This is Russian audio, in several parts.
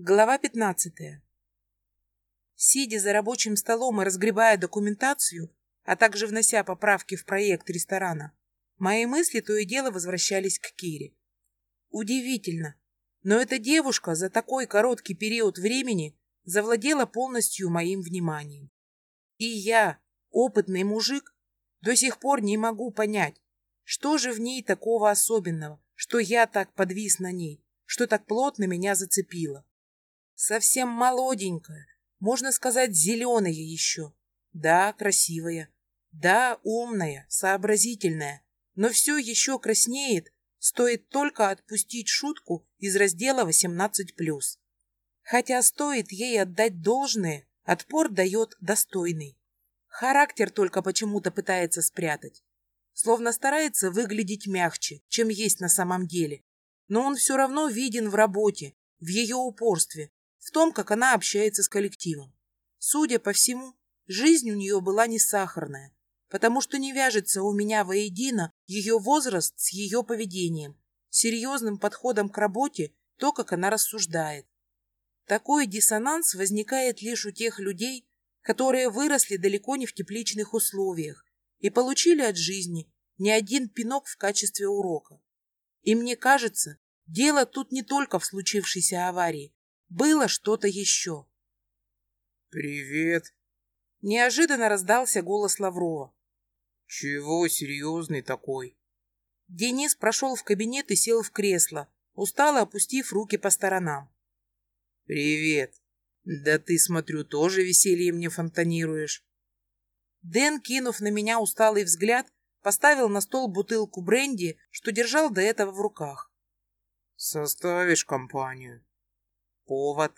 Глава 15. Сидя за рабочим столом и разгребая документацию, а также внося поправки в проект ресторана, мои мысли то и дело возвращались к Кире. Удивительно, но эта девушка за такой короткий период времени завладела полностью моим вниманием. И я, опытный мужик, до сих пор не могу понять, что же в ней такого особенного, что я так подвис на ней, что так плотно меня зацепило. Совсем молоденькая, можно сказать, зеленая еще. Да, красивая. Да, умная, сообразительная. Но все еще краснеет, стоит только отпустить шутку из раздела 18+. Хотя стоит ей отдать должное, отпор дает достойный. Характер только почему-то пытается спрятать. Словно старается выглядеть мягче, чем есть на самом деле. Но он все равно виден в работе, в ее упорстве, в том, как она общается с коллективом. Судя по всему, жизнь у нее была не сахарная, потому что не вяжется у меня воедино ее возраст с ее поведением, серьезным подходом к работе, то, как она рассуждает. Такой диссонанс возникает лишь у тех людей, которые выросли далеко не в тепличных условиях и получили от жизни не один пинок в качестве урока. И мне кажется, дело тут не только в случившейся аварии, было что-то еще. «Привет!» Неожиданно раздался голос Лаврова. «Чего серьезный такой?» Денис прошел в кабинет и сел в кресло, устало опустив руки по сторонам. «Привет! Да ты, смотрю, тоже весельем не фонтанируешь». Дэн, кинув на меня усталый взгляд, поставил на стол бутылку бренди, что держал до этого в руках. «Составишь компанию?» Повод.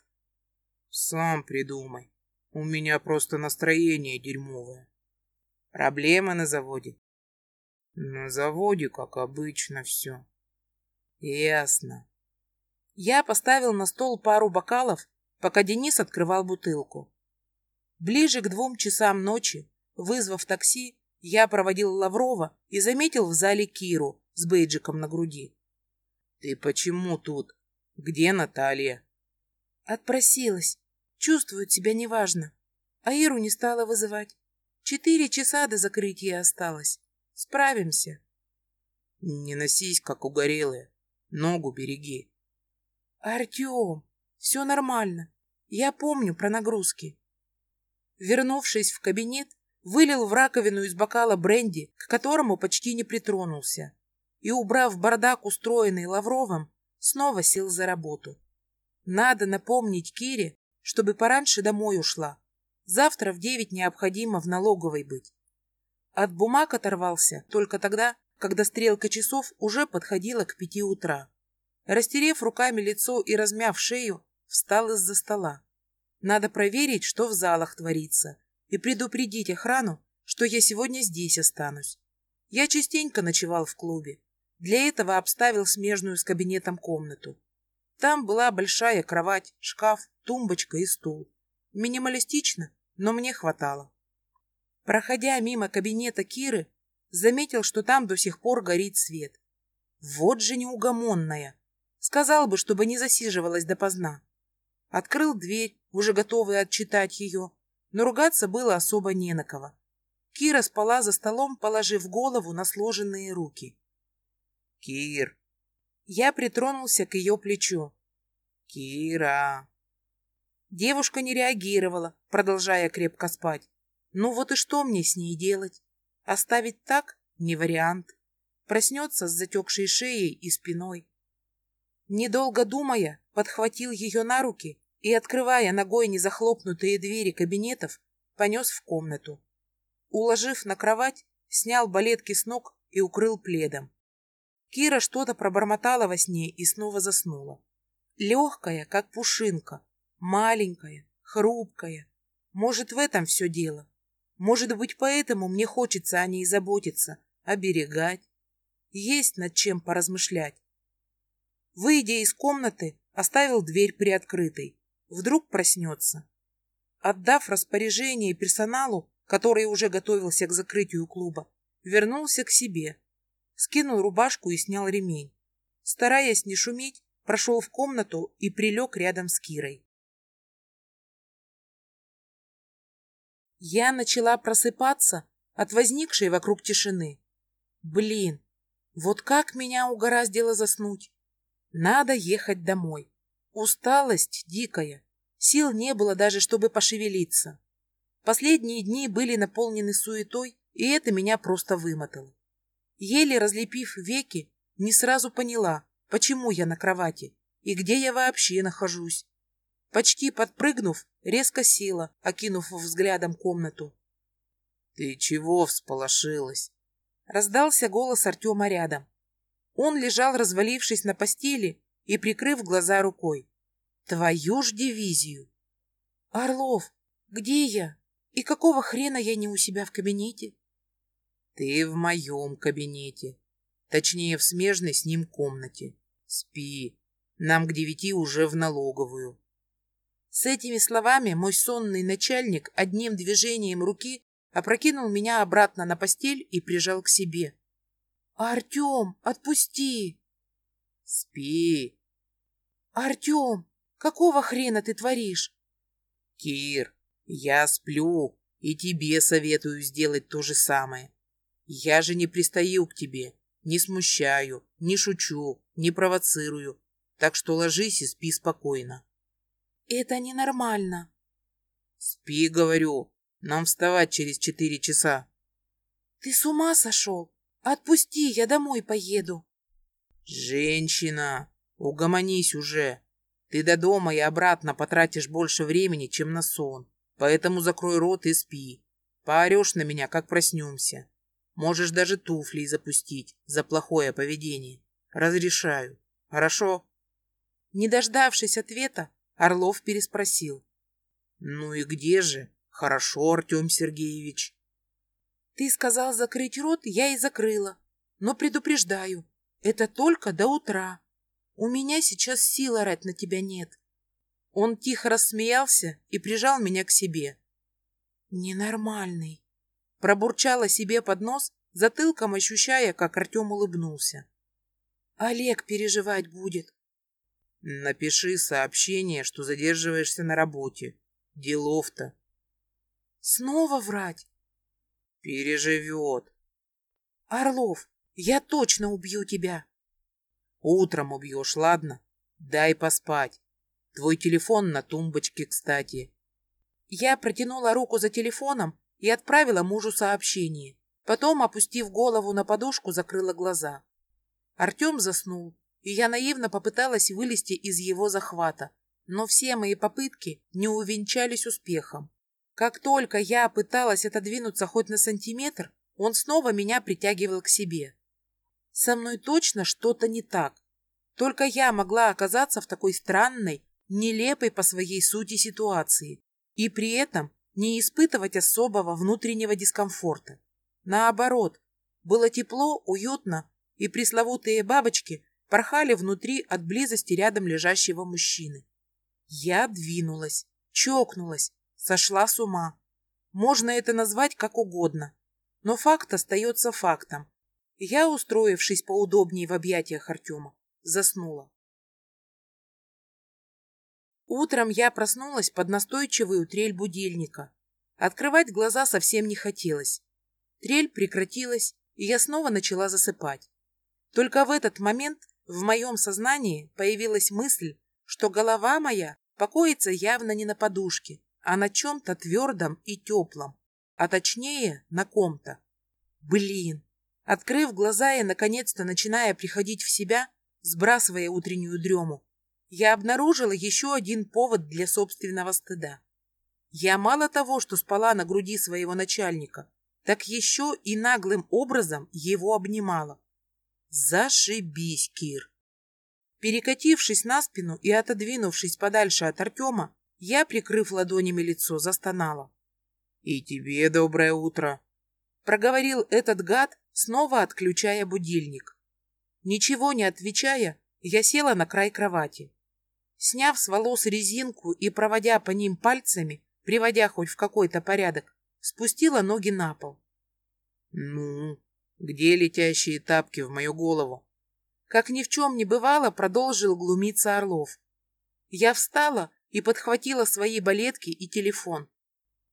Сам придумай. У меня просто настроение дерьмовое. Проблемы на заводе? На заводе, как обычно, все. Ясно. Я поставил на стол пару бокалов, пока Денис открывал бутылку. Ближе к двум часам ночи, вызвав такси, я проводил Лаврова и заметил в зале Киру с бейджиком на груди. «Ты почему тут? Где Наталья?» Отпросилась. Чувствует себя неважно. А Иру не стала вызывать. Четыре часа до закрытия осталось. Справимся. Не носись, как угорелая. Ногу береги. Артем, все нормально. Я помню про нагрузки. Вернувшись в кабинет, вылил в раковину из бокала бренди, к которому почти не притронулся, и, убрав бардак, устроенный Лавровым, снова сел за работу. Надо напомнить Кире, чтобы пораньше домой ушла. Завтра в девять необходимо в налоговой быть. От бумаг оторвался только тогда, когда стрелка часов уже подходила к пяти утра. Растерев руками лицо и размяв шею, встал из-за стола. Надо проверить, что в залах творится, и предупредить охрану, что я сегодня здесь останусь. Я частенько ночевал в клубе. Для этого обставил смежную с кабинетом комнату. Там была большая кровать, шкаф, тумбочка и стул. Минималистично, но мне хватало. Проходя мимо кабинета Киры, заметил, что там до сих пор горит свет. Вот же неугомонная. Сказал бы, чтобы не засиживалась допоздна. Открыл дверь, уже готовый отчитать ее, но ругаться было особо не на кого. Кира спала за столом, положив голову на сложенные руки. «Кир, я притронулся к ее плечу. «Кира!» Девушка не реагировала, продолжая крепко спать. Ну вот и что мне с ней делать? Оставить так? Не вариант. Проснется с затекшей шеей и спиной. Недолго думая, подхватил ее на руки и, открывая ногой незахлопнутые двери кабинетов, понес в комнату. Уложив на кровать, снял балетки с ног и укрыл пледом. Кира что-то пробормотала во сне и снова заснула. Легкая, как пушинка, маленькая, хрупкая. Может, в этом все дело. Может быть, поэтому мне хочется о ней заботиться, оберегать. Есть над чем поразмышлять. Выйдя из комнаты, оставил дверь приоткрытой. Вдруг проснется. Отдав распоряжение персоналу, который уже готовился к закрытию клуба, вернулся к себе скинул рубашку и снял ремень. Стараясь не шуметь, прошел в комнату и прилег рядом с Кирой. Я начала просыпаться от возникшей вокруг тишины. Блин, вот как меня угораздило заснуть. Надо ехать домой. Усталость дикая. Сил не было даже, чтобы пошевелиться. Последние дни были наполнены суетой, и это меня просто вымотало. Еле разлепив веки, не сразу поняла, почему я на кровати и где я вообще нахожусь. Почти подпрыгнув, резко села, окинув взглядом комнату. «Ты чего всполошилась?» Раздался голос Артема рядом. Он лежал, развалившись на постели и прикрыв глаза рукой. «Твою ж дивизию!» «Орлов, где я? И какого хрена я не у себя в кабинете?» «Ты в моем кабинете. Точнее, в смежной с ним комнате. Спи. Нам к девяти уже в налоговую». С этими словами мой сонный начальник одним движением руки опрокинул меня обратно на постель и прижал к себе. «Артем, отпусти!» «Спи!» «Артем, какого хрена ты творишь?» «Кир, я сплю, и тебе советую сделать то же самое. Я же не пристаю к тебе, не смущаю, не шучу, не провоцирую, так что ложись и спи спокойно». «Это ненормально». «Спи, говорю, нам вставать через четыре часа. Ты с ума сошел? Отпусти, я домой поеду. Женщина, угомонись уже. Ты до дома и обратно потратишь больше времени, чем на сон. Поэтому закрой рот и спи. Поорешь на меня, как проснемся. Можешь даже туфли запустить за плохое поведение. Разрешаю. Хорошо? Не дождавшись ответа, Орлов переспросил. Ну и где же? Хорошо, Артем Сергеевич. Ты сказал закрыть рот, я и закрыла. Но предупреждаю, это только до утра. У меня сейчас сил орать на тебя нет. Он тихо рассмеялся и прижал меня к себе. Ненормальный. Пробурчала себе под нос, затылком ощущая, как Артем улыбнулся. Олег переживать будет. Напиши сообщение, что задерживаешься на работе. Делов-то. Снова врать? Переживет. Орлов, я точно убью тебя. Утром убьешь, ладно? Дай поспать. Твой телефон на тумбочке, кстати. Я протянула руку за телефоном и отправила мужу сообщение. Потом, опустив голову на подушку, закрыла глаза. Артем заснул, и я наивно попыталась вылезти из его захвата, но все мои попытки не увенчались успехом. Как только я пыталась отодвинуться хоть на сантиметр, он снова меня притягивал к себе. Со мной точно что-то не так. Только я могла оказаться в такой странной, нелепой по своей сути ситуации и при этом не испытывать особого внутреннего дискомфорта. Наоборот, было тепло, уютно, и пресловутые бабочки порхали внутри от близости рядом лежащего мужчины. Я двинулась, чокнулась, Сошла с ума. Можно это назвать как угодно. Но факт остается фактом. Я, устроившись поудобнее в объятиях Артема, заснула. Утром я проснулась под настойчивую трель будильника. Открывать глаза совсем не хотелось. Трель прекратилась, и я снова начала засыпать. Только в этот момент в моем сознании появилась мысль, что голова моя покоится явно не на подушке, а на чем-то твердом и теплом, а точнее на ком-то. Блин! Открыв глаза и, наконец-то, начиная приходить в себя, сбрасывая утреннюю дрему, я обнаружила еще один повод для собственного стыда. Я мало того, что спала на груди своего начальника, так еще и наглым образом его обнимала. Зашибись, Кир! Перекатившись на спину и отодвинувшись подальше от Артема, я, прикрыв ладонями лицо, застонала. «И тебе доброе утро!» Проговорил этот гад, снова отключая будильник. Ничего не отвечая, я села на край кровати. Сняв с волос резинку и проводя по ним пальцами, приводя хоть в какой-то порядок, спустила ноги на пол. «Ну, где летящие тапки в мою голову?» Как ни в чем не бывало, продолжил глумиться Орлов. Я встала и подхватила свои балетки и телефон.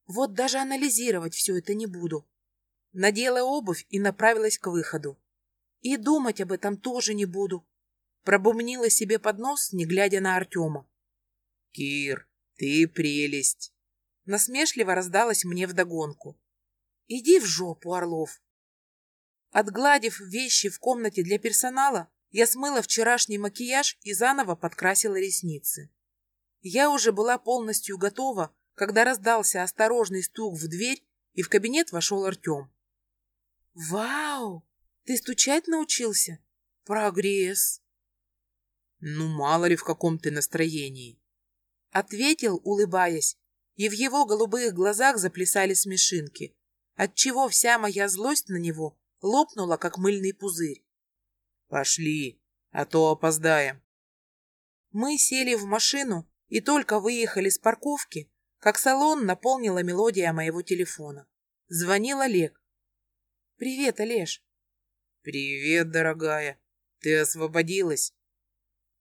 Вот даже анализировать все это не буду. Надела обувь и направилась к выходу. И думать об этом тоже не буду. Пробумнила себе под нос, не глядя на Артема. «Кир, ты прелесть!» Насмешливо раздалась мне вдогонку. «Иди в жопу, Орлов!» Отгладив вещи в комнате для персонала, я смыла вчерашний макияж и заново подкрасила ресницы. Я уже была полностью готова, когда раздался осторожный стук в дверь, и в кабинет вошел Артем. «Вау! Ты стучать научился? Прогресс!» «Ну, мало ли в каком ты настроении!» Ответил, улыбаясь, и в его голубых глазах заплясали смешинки, отчего вся моя злость на него лопнула, как мыльный пузырь. Пошли, а то опоздаем. Мы сели в машину и только выехали с парковки, как салон наполнила мелодия моего телефона. Звонил Олег. «Привет, Олеж». «Привет, дорогая. Ты освободилась?»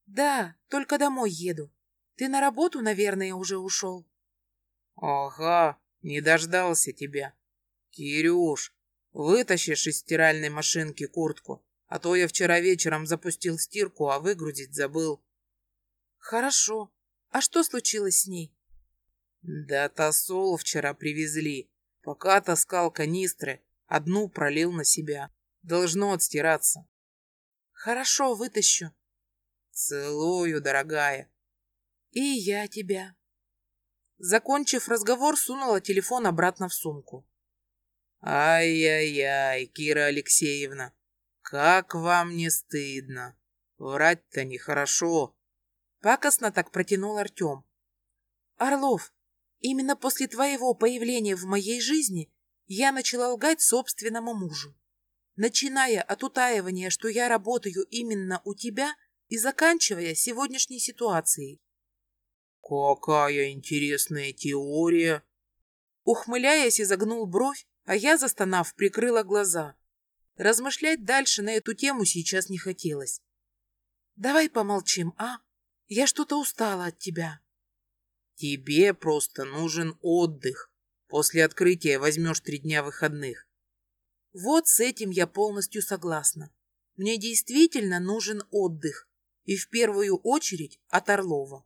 «Да, только домой еду. Ты на работу, наверное, уже ушел?» «Ага, не дождался тебя. Кирюш, вытащишь из стиральной машинки куртку, а то я вчера вечером запустил стирку, а выгрузить забыл. Хорошо. А что случилось с ней? Да тосол вчера привезли. Пока таскал канистры, одну пролил на себя. Должно отстираться. Хорошо, вытащу. Целую, дорогая. И я тебя. Закончив разговор, сунула телефон обратно в сумку. Ай-яй-яй, Кира Алексеевна, как вам не стыдно? Врать-то нехорошо. Пакостно так протянул Артем. Орлов, именно после твоего появления в моей жизни я начала лгать собственному мужу. Начиная от утаивания, что я работаю именно у тебя, и заканчивая сегодняшней ситуацией. Какая интересная теория! Ухмыляясь, изогнул бровь, а я, застонав, прикрыла глаза. Размышлять дальше на эту тему сейчас не хотелось. Давай помолчим, а? Я что-то устала от тебя. Тебе просто нужен отдых. После открытия возьмешь три дня выходных. Вот с этим я полностью согласна. Мне действительно нужен отдых. И в первую очередь от Орлова.